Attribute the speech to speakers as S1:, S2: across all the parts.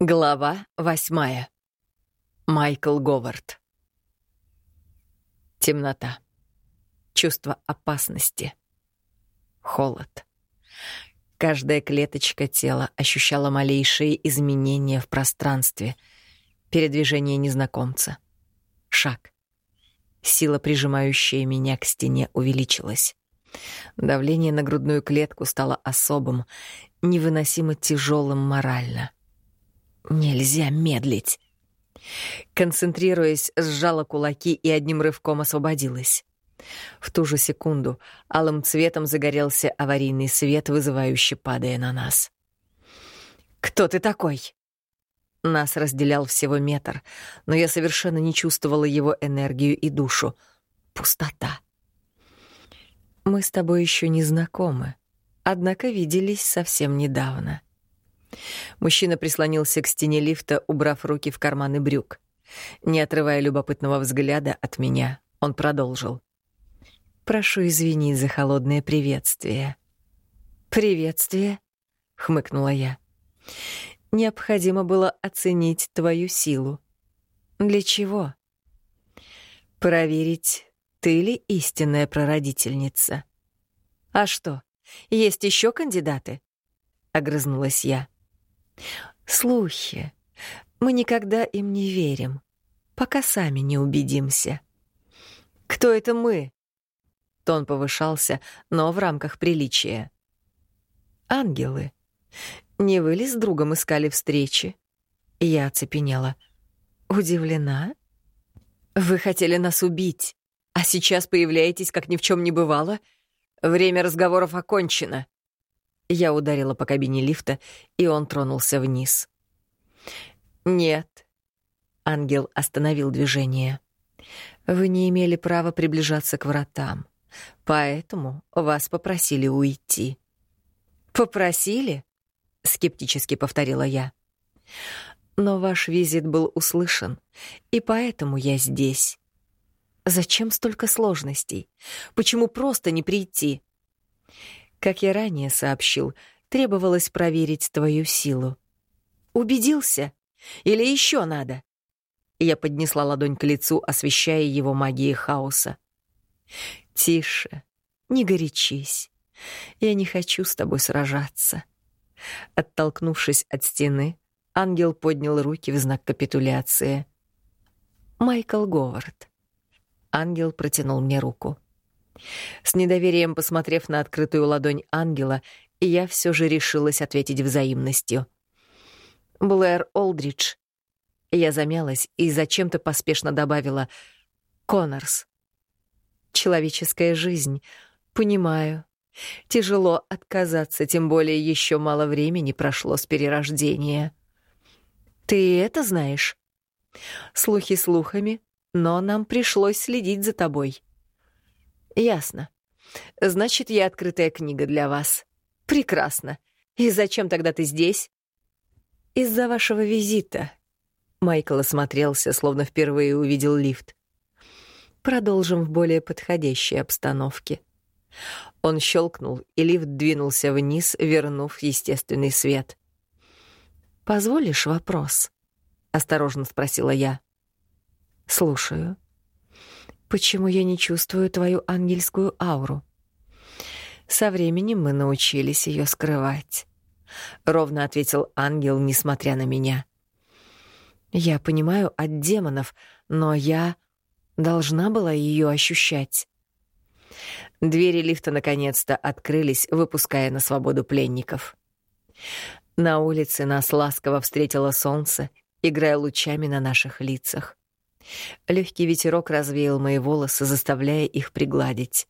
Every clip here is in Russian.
S1: Глава восьмая. Майкл Говард. Темнота. Чувство опасности. Холод. Каждая клеточка тела ощущала малейшие изменения в пространстве. Передвижение незнакомца. Шаг. Сила, прижимающая меня к стене, увеличилась. Давление на грудную клетку стало особым, невыносимо тяжелым морально — Нельзя медлить. Концентрируясь, сжала кулаки и одним рывком освободилась. В ту же секунду алым цветом загорелся аварийный свет, вызывающий падая на нас. «Кто ты такой?» Нас разделял всего метр, но я совершенно не чувствовала его энергию и душу. Пустота. «Мы с тобой еще не знакомы, однако виделись совсем недавно». Мужчина прислонился к стене лифта, убрав руки в карманы брюк. Не отрывая любопытного взгляда от меня, он продолжил. «Прошу извинить за холодное приветствие». «Приветствие?» — хмыкнула я. «Необходимо было оценить твою силу». «Для чего?» «Проверить, ты ли истинная прародительница». «А что, есть еще кандидаты?» — огрызнулась я. Слухи. Мы никогда им не верим, пока сами не убедимся. Кто это мы? Тон повышался, но в рамках приличия. Ангелы. Не вы ли с другом искали встречи? Я оцепенела. Удивлена? Вы хотели нас убить, а сейчас появляетесь, как ни в чем не бывало? Время разговоров окончено. Я ударила по кабине лифта, и он тронулся вниз. «Нет». Ангел остановил движение. «Вы не имели права приближаться к вратам, поэтому вас попросили уйти». «Попросили?» — скептически повторила я. «Но ваш визит был услышан, и поэтому я здесь». «Зачем столько сложностей? Почему просто не прийти?» Как я ранее сообщил, требовалось проверить твою силу. Убедился? Или еще надо? Я поднесла ладонь к лицу, освещая его магией хаоса. Тише, не горячись. Я не хочу с тобой сражаться. Оттолкнувшись от стены, ангел поднял руки в знак капитуляции. Майкл Говард. Ангел протянул мне руку. С недоверием посмотрев на открытую ладонь ангела, я все же решилась ответить взаимностью. «Блэр Олдридж». Я замялась и зачем-то поспешно добавила «Коннорс». «Человеческая жизнь. Понимаю. Тяжело отказаться, тем более еще мало времени прошло с перерождения. Ты это знаешь?» «Слухи слухами, но нам пришлось следить за тобой». Ясно. Значит, я открытая книга для вас. Прекрасно. И зачем тогда ты здесь? Из-за вашего визита. Майкл осмотрелся, словно впервые увидел лифт. Продолжим в более подходящей обстановке. Он щелкнул, и лифт двинулся вниз, вернув естественный свет. «Позволишь вопрос?» — осторожно спросила я. «Слушаю». Почему я не чувствую твою ангельскую ауру? Со временем мы научились ее скрывать. Ровно ответил ангел, несмотря на меня. Я понимаю от демонов, но я должна была ее ощущать. Двери лифта наконец-то открылись, выпуская на свободу пленников. На улице нас ласково встретило солнце, играя лучами на наших лицах. Легкий ветерок развеял мои волосы, заставляя их пригладить.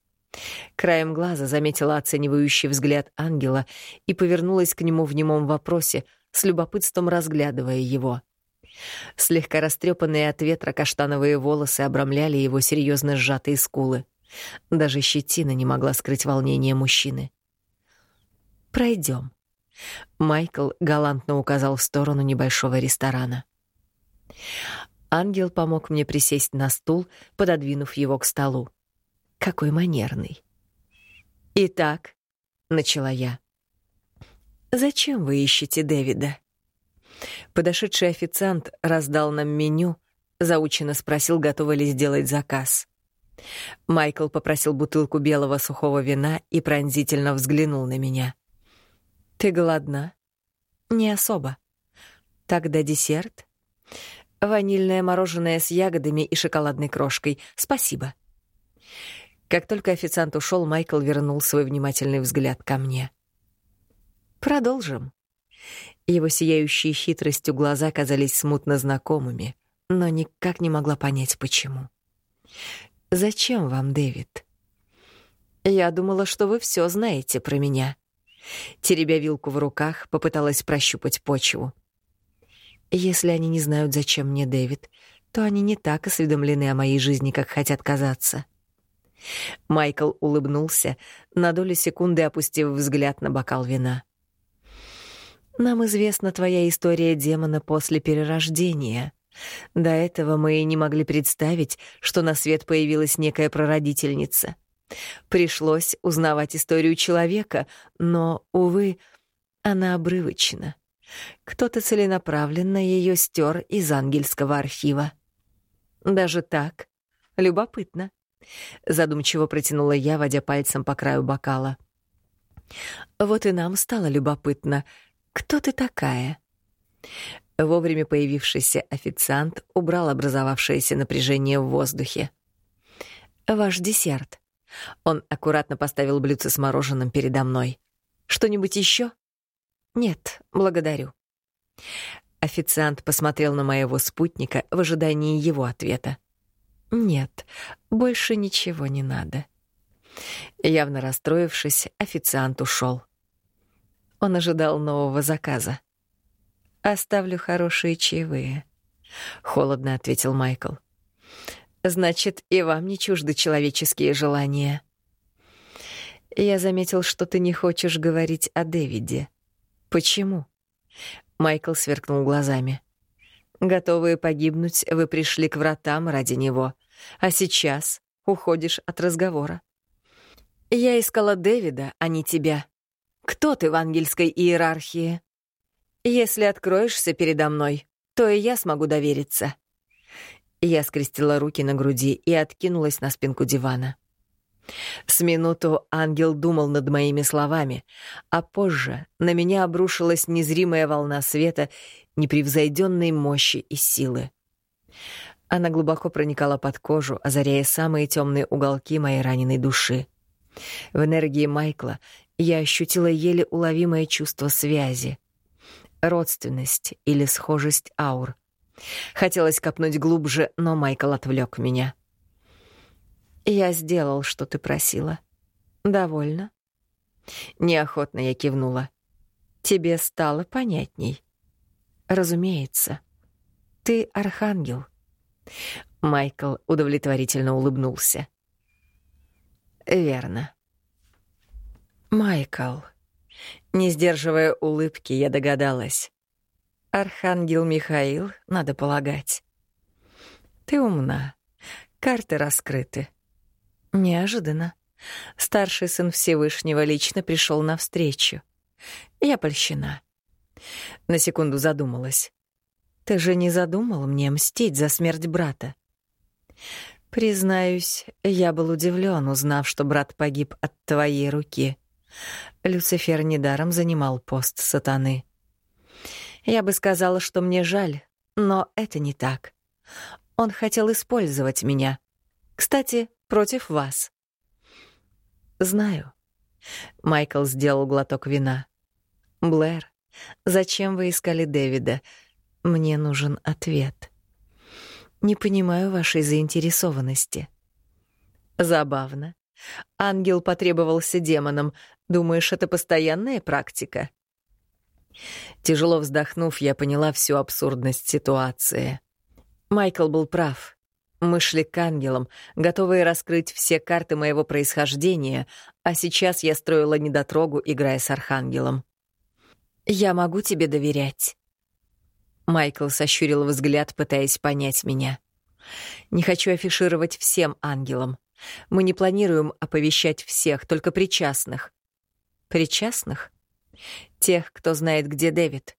S1: Краем глаза заметила оценивающий взгляд ангела и повернулась к нему в немом вопросе, с любопытством разглядывая его. Слегка растрепанные от ветра каштановые волосы обрамляли его серьезно сжатые скулы. Даже щетина не могла скрыть волнение мужчины. Пройдем. Майкл галантно указал в сторону небольшого ресторана. Ангел помог мне присесть на стул, пододвинув его к столу. Какой манерный. «Итак», — начала я, — «зачем вы ищете Дэвида?» Подошедший официант раздал нам меню, заучено спросил, готовы ли сделать заказ. Майкл попросил бутылку белого сухого вина и пронзительно взглянул на меня. «Ты голодна?» «Не особо. Тогда десерт?» «Ванильное мороженое с ягодами и шоколадной крошкой. Спасибо». Как только официант ушел, Майкл вернул свой внимательный взгляд ко мне. «Продолжим». Его сияющие хитростью глаза казались смутно знакомыми, но никак не могла понять, почему. «Зачем вам, Дэвид?» «Я думала, что вы все знаете про меня». Теребя вилку в руках, попыталась прощупать почву. «Если они не знают, зачем мне Дэвид, то они не так осведомлены о моей жизни, как хотят казаться». Майкл улыбнулся, на долю секунды опустив взгляд на бокал вина. «Нам известна твоя история демона после перерождения. До этого мы и не могли представить, что на свет появилась некая прародительница. Пришлось узнавать историю человека, но, увы, она обрывочна. Кто-то целенаправленно ее стер из ангельского архива. Даже так? Любопытно. Задумчиво протянула я, водя пальцем по краю бокала. Вот и нам стало любопытно. Кто ты такая? Вовремя появившийся официант убрал образовавшееся напряжение в воздухе. «Ваш десерт». Он аккуратно поставил блюдце с мороженым передо мной. «Что-нибудь еще?» «Нет, благодарю». Официант посмотрел на моего спутника в ожидании его ответа. «Нет, больше ничего не надо». Явно расстроившись, официант ушел. Он ожидал нового заказа. «Оставлю хорошие чаевые», — холодно ответил Майкл. «Значит, и вам не чужды человеческие желания». «Я заметил, что ты не хочешь говорить о Дэвиде. Почему?» Майкл сверкнул глазами. Готовые погибнуть, вы пришли к вратам ради него, а сейчас уходишь от разговора. Я искала Дэвида, а не тебя. Кто ты в ангельской иерархии? Если откроешься передо мной, то и я смогу довериться. Я скрестила руки на груди и откинулась на спинку дивана. С минуту ангел думал над моими словами, а позже на меня обрушилась незримая волна света непревзойденной мощи и силы. Она глубоко проникала под кожу, озаряя самые темные уголки моей раненой души. В энергии Майкла я ощутила еле уловимое чувство связи, родственность или схожесть аур. Хотелось копнуть глубже, но Майкл отвлек меня. «Я сделал, что ты просила. Довольно?» Неохотно я кивнула. «Тебе стало понятней?» «Разумеется. Ты архангел». Майкл удовлетворительно улыбнулся. «Верно». «Майкл». Не сдерживая улыбки, я догадалась. «Архангел Михаил, надо полагать». «Ты умна. Карты раскрыты. Неожиданно. Старший сын Всевышнего лично пришел навстречу. Я польщена. На секунду задумалась. Ты же не задумал мне мстить за смерть брата? Признаюсь, я был удивлен, узнав, что брат погиб от твоей руки. Люцифер недаром занимал пост сатаны. Я бы сказала, что мне жаль, но это не так. Он хотел использовать меня. Кстати, против вас. Знаю. Майкл сделал глоток вина. Блэр, зачем вы искали Дэвида? Мне нужен ответ. Не понимаю вашей заинтересованности. Забавно. Ангел потребовался демонам. Думаешь, это постоянная практика? Тяжело вздохнув, я поняла всю абсурдность ситуации. Майкл был прав. Мы шли к ангелам, готовые раскрыть все карты моего происхождения, а сейчас я строила недотрогу, играя с архангелом. «Я могу тебе доверять?» Майкл сощурил взгляд, пытаясь понять меня. «Не хочу афишировать всем ангелам. Мы не планируем оповещать всех, только причастных». «Причастных?» «Тех, кто знает, где Дэвид».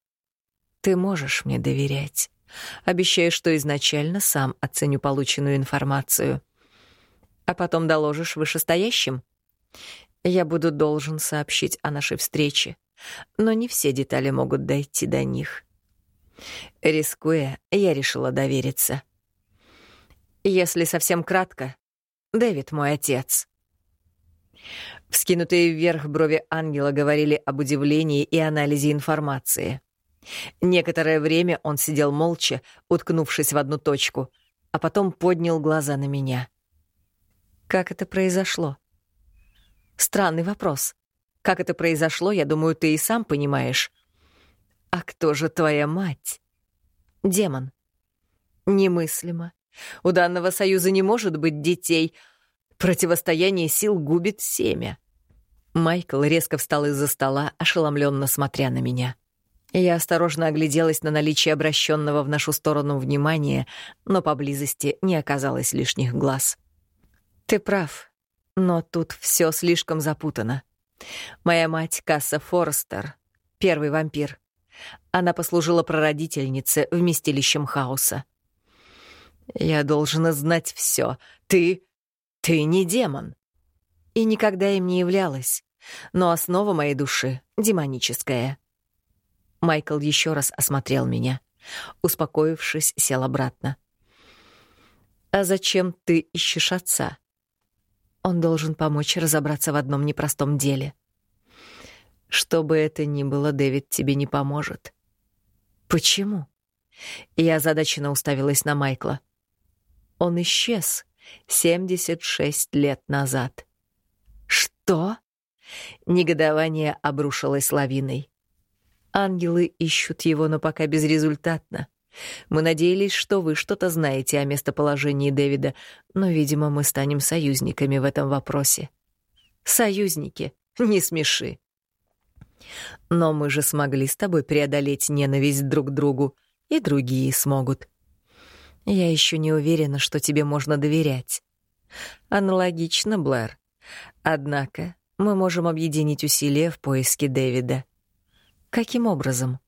S1: Ты можешь мне доверять. Обещаю, что изначально сам оценю полученную информацию. А потом доложишь вышестоящим. Я буду должен сообщить о нашей встрече, но не все детали могут дойти до них. Рискуя, я решила довериться. Если совсем кратко, Дэвид мой отец. Вскинутые вверх брови ангела говорили об удивлении и анализе информации. Некоторое время он сидел молча, уткнувшись в одну точку, а потом поднял глаза на меня. Как это произошло? Странный вопрос. Как это произошло, я думаю, ты и сам понимаешь. А кто же твоя мать? Демон. Немыслимо. У данного союза не может быть детей. Противостояние сил губит семя. Майкл резко встал из-за стола, ошеломленно смотря на меня. Я осторожно огляделась на наличие обращенного в нашу сторону внимания, но поблизости не оказалось лишних глаз. «Ты прав, но тут все слишком запутано. Моя мать Касса Форестер, первый вампир. Она послужила прародительнице вместилищем хаоса. Я должна знать все. Ты... ты не демон. И никогда им не являлась. Но основа моей души — демоническая. Майкл еще раз осмотрел меня. Успокоившись, сел обратно. «А зачем ты ищешь отца?» Он должен помочь разобраться в одном непростом деле. Что бы это ни было, Дэвид тебе не поможет. Почему? Я озадаченно уставилась на Майкла. Он исчез 76 лет назад. Что? Негодование обрушилось лавиной. Ангелы ищут его, но пока безрезультатно. Мы надеялись, что вы что-то знаете о местоположении Дэвида, но, видимо, мы станем союзниками в этом вопросе. Союзники, не смеши. Но мы же смогли с тобой преодолеть ненависть друг к другу, и другие смогут. Я еще не уверена, что тебе можно доверять. Аналогично, Блэр. Однако мы можем объединить усилия в поиске Дэвида. Каким образом?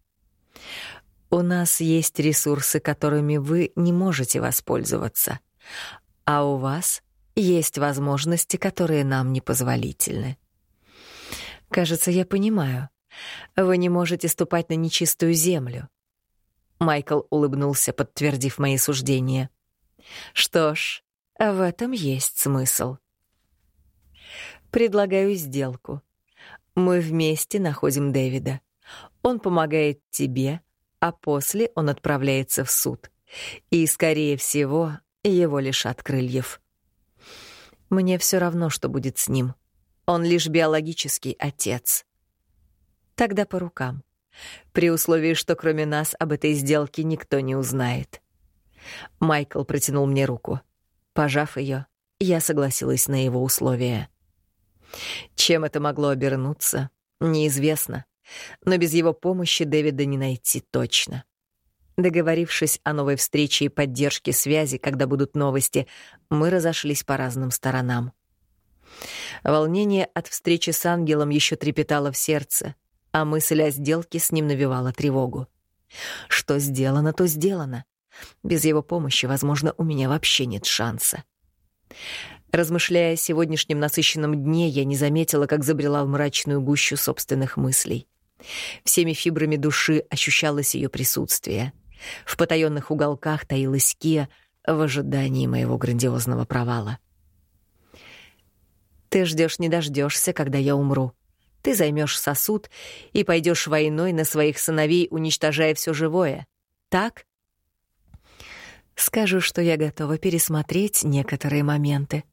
S1: У нас есть ресурсы, которыми вы не можете воспользоваться, а у вас есть возможности, которые нам непозволительны. Кажется, я понимаю. Вы не можете ступать на нечистую землю. Майкл улыбнулся, подтвердив мои суждения. Что ж, в этом есть смысл. Предлагаю сделку. Мы вместе находим Дэвида. Он помогает тебе, а после он отправляется в суд. И, скорее всего, его лишат крыльев. Мне все равно, что будет с ним. Он лишь биологический отец. Тогда по рукам. При условии, что кроме нас об этой сделке никто не узнает. Майкл протянул мне руку. Пожав ее, я согласилась на его условия. Чем это могло обернуться, неизвестно. Но без его помощи Дэвида не найти точно. Договорившись о новой встрече и поддержке связи, когда будут новости, мы разошлись по разным сторонам. Волнение от встречи с ангелом еще трепетало в сердце, а мысль о сделке с ним навевала тревогу. Что сделано, то сделано. Без его помощи, возможно, у меня вообще нет шанса. Размышляя о сегодняшнем насыщенном дне, я не заметила, как забрела в мрачную гущу собственных мыслей. Всеми фибрами души ощущалось ее присутствие. В потаенных уголках таилась Кия в ожидании моего грандиозного провала. Ты ждешь, не дождешься, когда я умру. Ты займешь сосуд и пойдешь войной на своих сыновей, уничтожая все живое. Так? Скажу, что я готова пересмотреть некоторые моменты.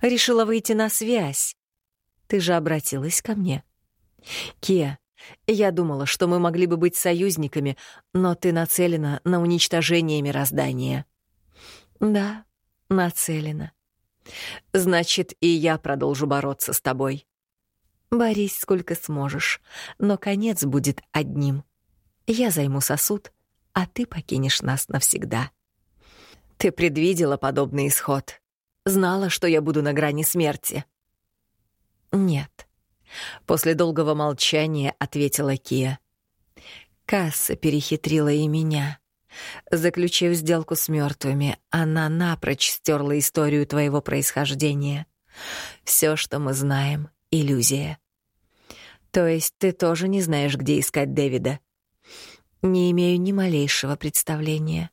S1: Решила выйти на связь. Ты же обратилась ко мне. Кия, я думала, что мы могли бы быть союзниками, но ты нацелена на уничтожение мироздания. Да, нацелена. Значит, и я продолжу бороться с тобой. Борись сколько сможешь, но конец будет одним. Я займу сосуд, а ты покинешь нас навсегда. Ты предвидела подобный исход. Знала, что я буду на грани смерти. Нет. После долгого молчания ответила Кия. Касса перехитрила и меня. Заключив сделку с мертвыми, она напрочь стерла историю твоего происхождения. Все, что мы знаем, — иллюзия. То есть ты тоже не знаешь, где искать Дэвида? Не имею ни малейшего представления.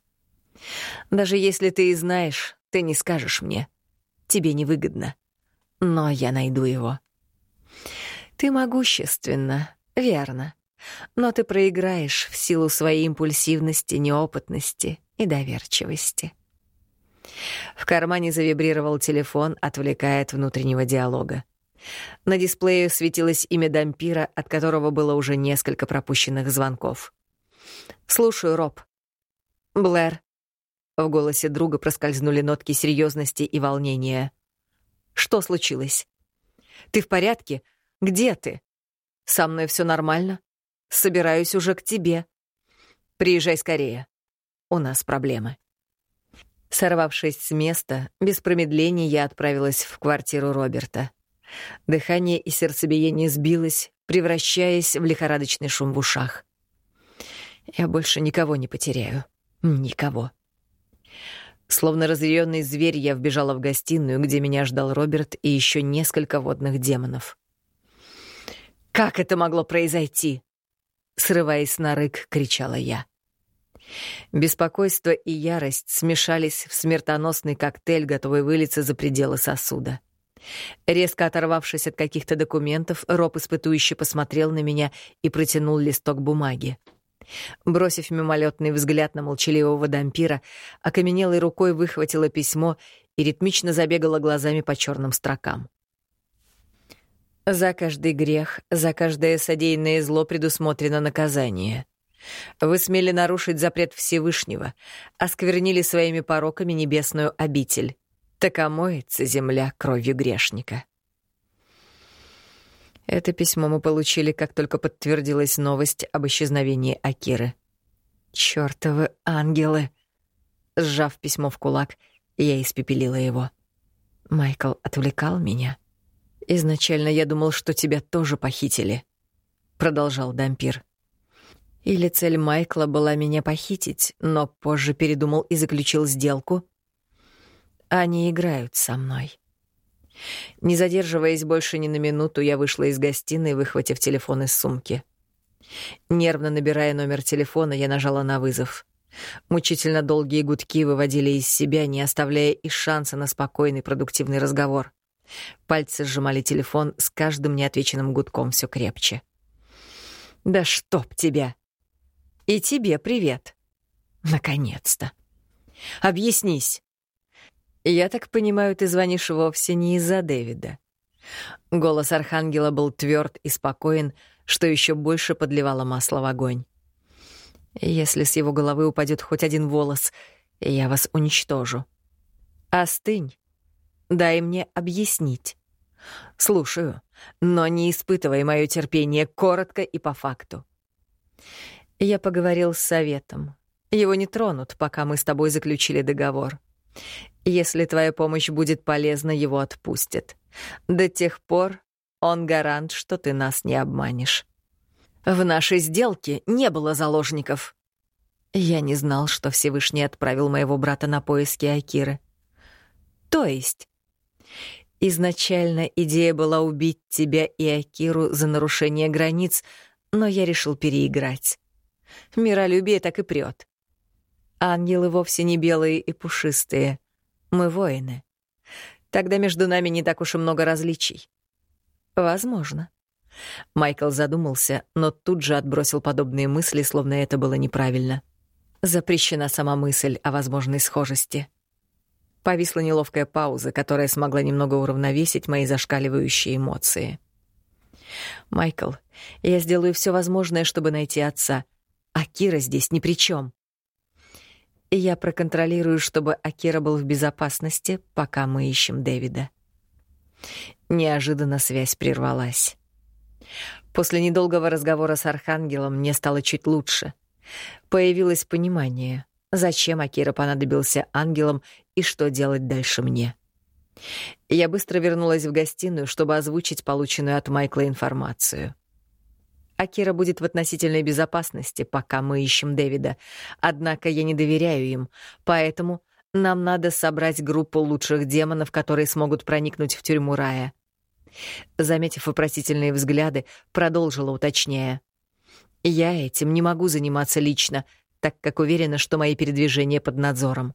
S1: Даже если ты и знаешь, ты не скажешь мне. Тебе невыгодно. Но я найду его. Ты могущественна, верно. Но ты проиграешь в силу своей импульсивности, неопытности и доверчивости. В кармане завибрировал телефон, отвлекая от внутреннего диалога. На дисплее светилось имя Дампира, от которого было уже несколько пропущенных звонков. «Слушаю, Роб». «Блэр». В голосе друга проскользнули нотки серьезности и волнения. «Что случилось? Ты в порядке? Где ты? Со мной все нормально? Собираюсь уже к тебе. Приезжай скорее. У нас проблемы». Сорвавшись с места, без промедления я отправилась в квартиру Роберта. Дыхание и сердцебиение сбилось, превращаясь в лихорадочный шум в ушах. Я больше никого не потеряю. Никого. Словно разъяренный зверь, я вбежала в гостиную, где меня ждал Роберт и еще несколько водных демонов. «Как это могло произойти?» Срываясь на рык, кричала я. Беспокойство и ярость смешались в смертоносный коктейль, готовый вылиться за пределы сосуда. Резко оторвавшись от каких-то документов, Роб испытующе посмотрел на меня и протянул листок бумаги. Бросив мимолетный взгляд на молчаливого дампира, окаменелой рукой выхватила письмо и ритмично забегала глазами по черным строкам. «За каждый грех, за каждое содеянное зло предусмотрено наказание. Вы смели нарушить запрет Всевышнего, осквернили своими пороками небесную обитель. Так омоется земля кровью грешника». Это письмо мы получили, как только подтвердилась новость об исчезновении Акиры. Чёртовы ангелы! Сжав письмо в кулак, я испепелила его. Майкл отвлекал меня. Изначально я думал, что тебя тоже похитили, продолжал Дампир. Или цель Майкла была меня похитить, но позже передумал и заключил сделку. Они играют со мной. Не задерживаясь больше ни на минуту, я вышла из гостиной, выхватив телефон из сумки. Нервно набирая номер телефона, я нажала на вызов. Мучительно долгие гудки выводили из себя, не оставляя и шанса на спокойный продуктивный разговор. Пальцы сжимали телефон с каждым неотвеченным гудком все крепче. «Да чтоб тебя!» «И тебе привет!» «Наконец-то!» «Объяснись!» «Я так понимаю, ты звонишь вовсе не из-за Дэвида». Голос Архангела был тверд и спокоен, что еще больше подливало масло в огонь. «Если с его головы упадет хоть один волос, я вас уничтожу. Остынь. Дай мне объяснить. Слушаю, но не испытывай мое терпение коротко и по факту. Я поговорил с советом. Его не тронут, пока мы с тобой заключили договор. Если твоя помощь будет полезна, его отпустят. До тех пор он гарант, что ты нас не обманешь. В нашей сделке не было заложников. Я не знал, что Всевышний отправил моего брата на поиски Акиры. То есть... Изначально идея была убить тебя и Акиру за нарушение границ, но я решил переиграть. Миролюбие так и прет. Ангелы вовсе не белые и пушистые. Мы воины. Тогда между нами не так уж и много различий. Возможно. Майкл задумался, но тут же отбросил подобные мысли, словно это было неправильно. Запрещена сама мысль о возможной схожести. Повисла неловкая пауза, которая смогла немного уравновесить мои зашкаливающие эмоции. «Майкл, я сделаю все возможное, чтобы найти отца, а Кира здесь ни при чем. Я проконтролирую, чтобы Акира был в безопасности, пока мы ищем Дэвида. Неожиданно связь прервалась. После недолгого разговора с Архангелом мне стало чуть лучше. Появилось понимание, зачем Акира понадобился ангелам и что делать дальше мне. Я быстро вернулась в гостиную, чтобы озвучить полученную от Майкла информацию. Акира будет в относительной безопасности, пока мы ищем Дэвида. Однако я не доверяю им, поэтому нам надо собрать группу лучших демонов, которые смогут проникнуть в тюрьму рая. Заметив вопросительные взгляды, продолжила уточняя. Я этим не могу заниматься лично, так как уверена, что мои передвижения под надзором.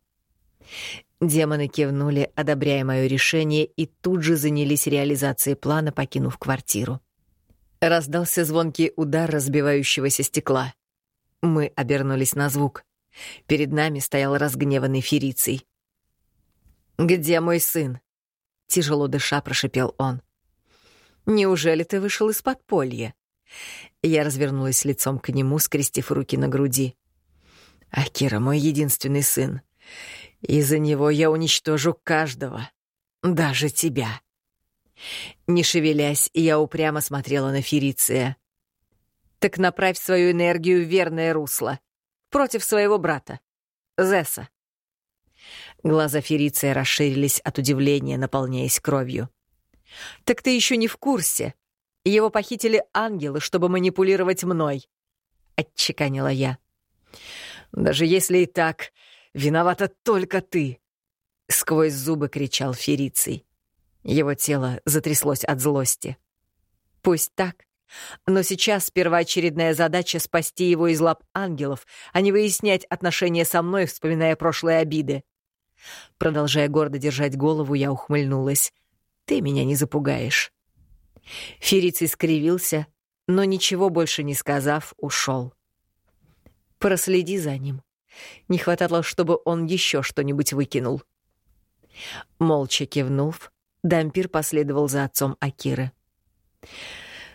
S1: Демоны кивнули, одобряя мое решение, и тут же занялись реализацией плана, покинув квартиру. Раздался звонкий удар разбивающегося стекла. Мы обернулись на звук. Перед нами стоял разгневанный Фериций. «Где мой сын?» — тяжело дыша прошипел он. «Неужели ты вышел из подполья?» Я развернулась лицом к нему, скрестив руки на груди. «Акира — мой единственный сын. Из-за него я уничтожу каждого, даже тебя». Не шевелясь, я упрямо смотрела на Фериция. «Так направь свою энергию в верное русло. Против своего брата. Зесса». Глаза Фериция расширились от удивления, наполняясь кровью. «Так ты еще не в курсе. Его похитили ангелы, чтобы манипулировать мной», — отчеканила я. «Даже если и так, виновата только ты», — сквозь зубы кричал Фериций. Его тело затряслось от злости. Пусть так, но сейчас первоочередная задача — спасти его из лап ангелов, а не выяснять отношения со мной, вспоминая прошлые обиды. Продолжая гордо держать голову, я ухмыльнулась. «Ты меня не запугаешь». Фериций скривился, но ничего больше не сказав, ушел. «Проследи за ним. Не хватало, чтобы он еще что-нибудь выкинул». Молча кивнув, Дампир последовал за отцом Акиры.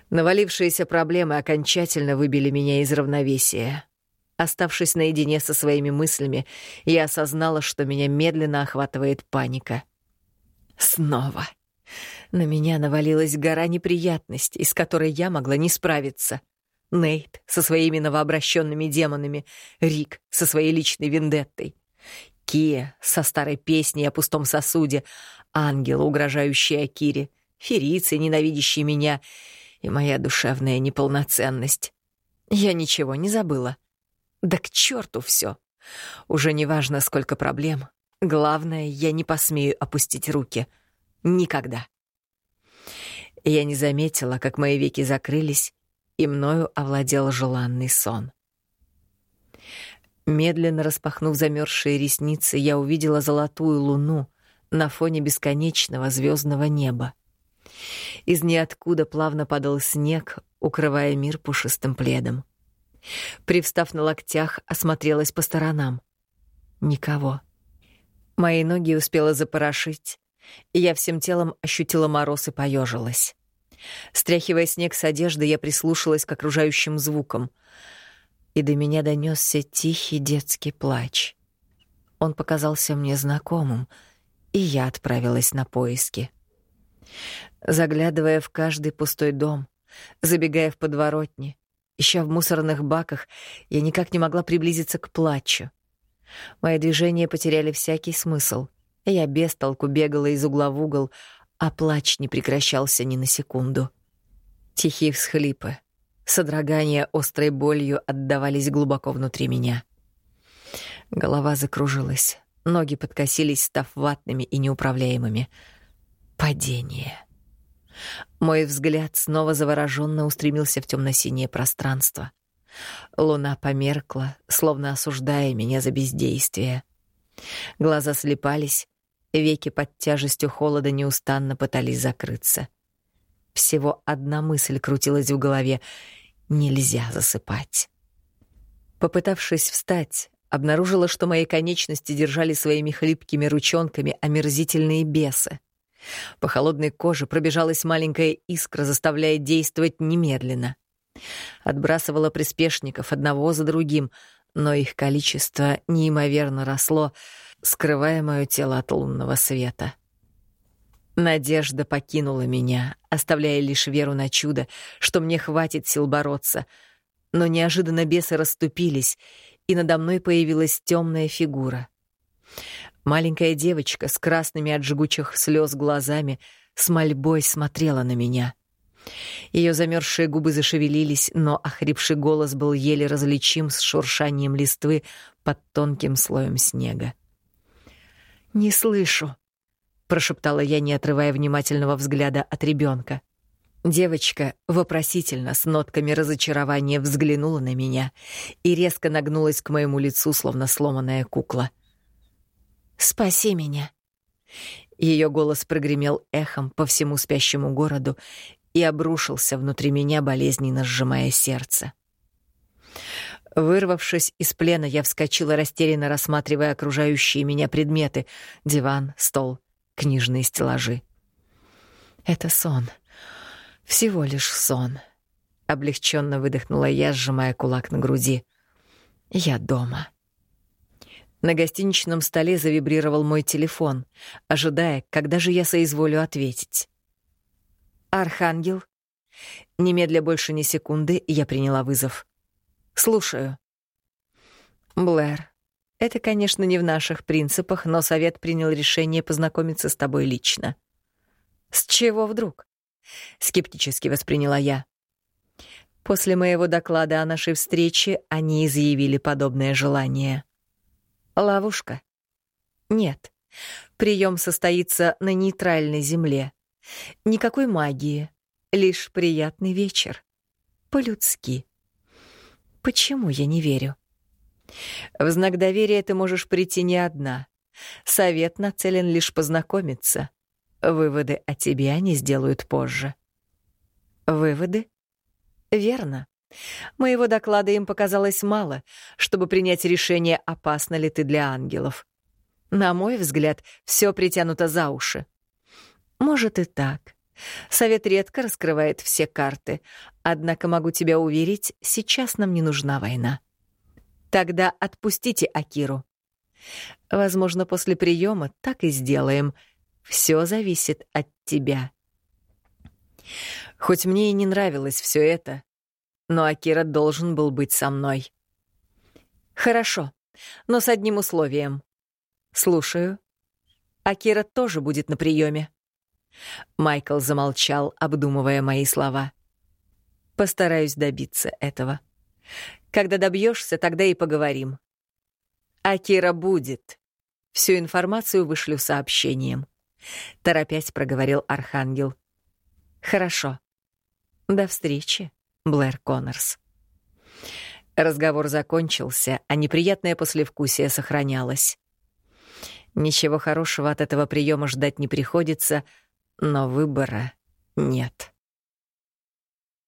S1: Навалившиеся проблемы окончательно выбили меня из равновесия. Оставшись наедине со своими мыслями, я осознала, что меня медленно охватывает паника. Снова. На меня навалилась гора неприятностей, с которой я могла не справиться. Нейт со своими новообращенными демонами, Рик со своей личной вендеттой, Кия со старой песней о пустом сосуде, ангел, угрожающий Акире, Ферицей, ненавидящий меня, и моя душевная неполноценность. Я ничего не забыла. Да к черту все. Уже не важно, сколько проблем. Главное, я не посмею опустить руки. Никогда. Я не заметила, как мои веки закрылись, и мною овладел желанный сон. Медленно распахнув замерзшие ресницы, я увидела золотую луну на фоне бесконечного звездного неба. Из ниоткуда плавно падал снег, укрывая мир пушистым пледом. Привстав на локтях, осмотрелась по сторонам. Никого. Мои ноги успела запорошить, и я всем телом ощутила мороз и поежилась. Стряхивая снег с одежды, я прислушалась к окружающим звукам — и до меня донесся тихий детский плач. Он показался мне знакомым, и я отправилась на поиски. Заглядывая в каждый пустой дом, забегая в подворотни, ища в мусорных баках, я никак не могла приблизиться к плачу. Мои движения потеряли всякий смысл. Я без толку бегала из угла в угол, а плач не прекращался ни на секунду. Тихие всхлипы, Содрогания острой болью отдавались глубоко внутри меня. Голова закружилась, ноги подкосились, став ватными и неуправляемыми. Падение. Мой взгляд снова завороженно устремился в темно-синее пространство. Луна померкла, словно осуждая меня за бездействие. Глаза слепались, веки под тяжестью холода неустанно пытались закрыться. Всего одна мысль крутилась в голове — нельзя засыпать. Попытавшись встать, обнаружила, что мои конечности держали своими хлипкими ручонками омерзительные бесы. По холодной коже пробежалась маленькая искра, заставляя действовать немедленно. Отбрасывала приспешников одного за другим, но их количество неимоверно росло, скрывая мое тело от лунного света. Надежда покинула меня, оставляя лишь веру на чудо, что мне хватит сил бороться. Но неожиданно бесы расступились, и надо мной появилась темная фигура. Маленькая девочка с красными от жгучих слез глазами с мольбой смотрела на меня. Ее замерзшие губы зашевелились, но охрипший голос был еле различим с шуршанием листвы под тонким слоем снега. «Не слышу», — прошептала я, не отрывая внимательного взгляда от ребенка. Девочка вопросительно с нотками разочарования взглянула на меня и резко нагнулась к моему лицу, словно сломанная кукла. «Спаси меня!» Ее голос прогремел эхом по всему спящему городу и обрушился внутри меня, болезненно сжимая сердце. Вырвавшись из плена, я вскочила, растерянно рассматривая окружающие меня предметы — диван, стол, книжные стеллажи. «Это сон», всего лишь сон. Облегченно выдохнула я, сжимая кулак на груди. Я дома. На гостиничном столе завибрировал мой телефон, ожидая, когда же я соизволю ответить. «Архангел?» Немедля больше ни секунды я приняла вызов. «Слушаю». «Блэр, это, конечно, не в наших принципах, но совет принял решение познакомиться с тобой лично». «С чего вдруг?» — скептически восприняла я. После моего доклада о нашей встрече они изъявили подобное желание. Ловушка? Нет. Прием состоится на нейтральной земле. Никакой магии, лишь приятный вечер. По-людски. Почему я не верю? В знак доверия ты можешь прийти не одна. Совет нацелен лишь познакомиться. Выводы о тебе они сделают позже. Выводы? Верно. Моего доклада им показалось мало, чтобы принять решение, опасно ли ты для ангелов. На мой взгляд, все притянуто за уши. Может и так. Совет редко раскрывает все карты, однако могу тебя уверить, сейчас нам не нужна война. Тогда отпустите Акиру. Возможно, после приема так и сделаем — все зависит от тебя. Хоть мне и не нравилось все это, но Акира должен был быть со мной. Хорошо, но с одним условием. Слушаю. Акира тоже будет на приеме. Майкл замолчал, обдумывая мои слова. Постараюсь добиться этого. Когда добьешься, тогда и поговорим. Акира будет. Всю информацию вышлю сообщением. — торопясь проговорил Архангел. «Хорошо. До встречи, Блэр Коннорс». Разговор закончился, а неприятное послевкусие сохранялось. Ничего хорошего от этого приема ждать не приходится, но выбора нет.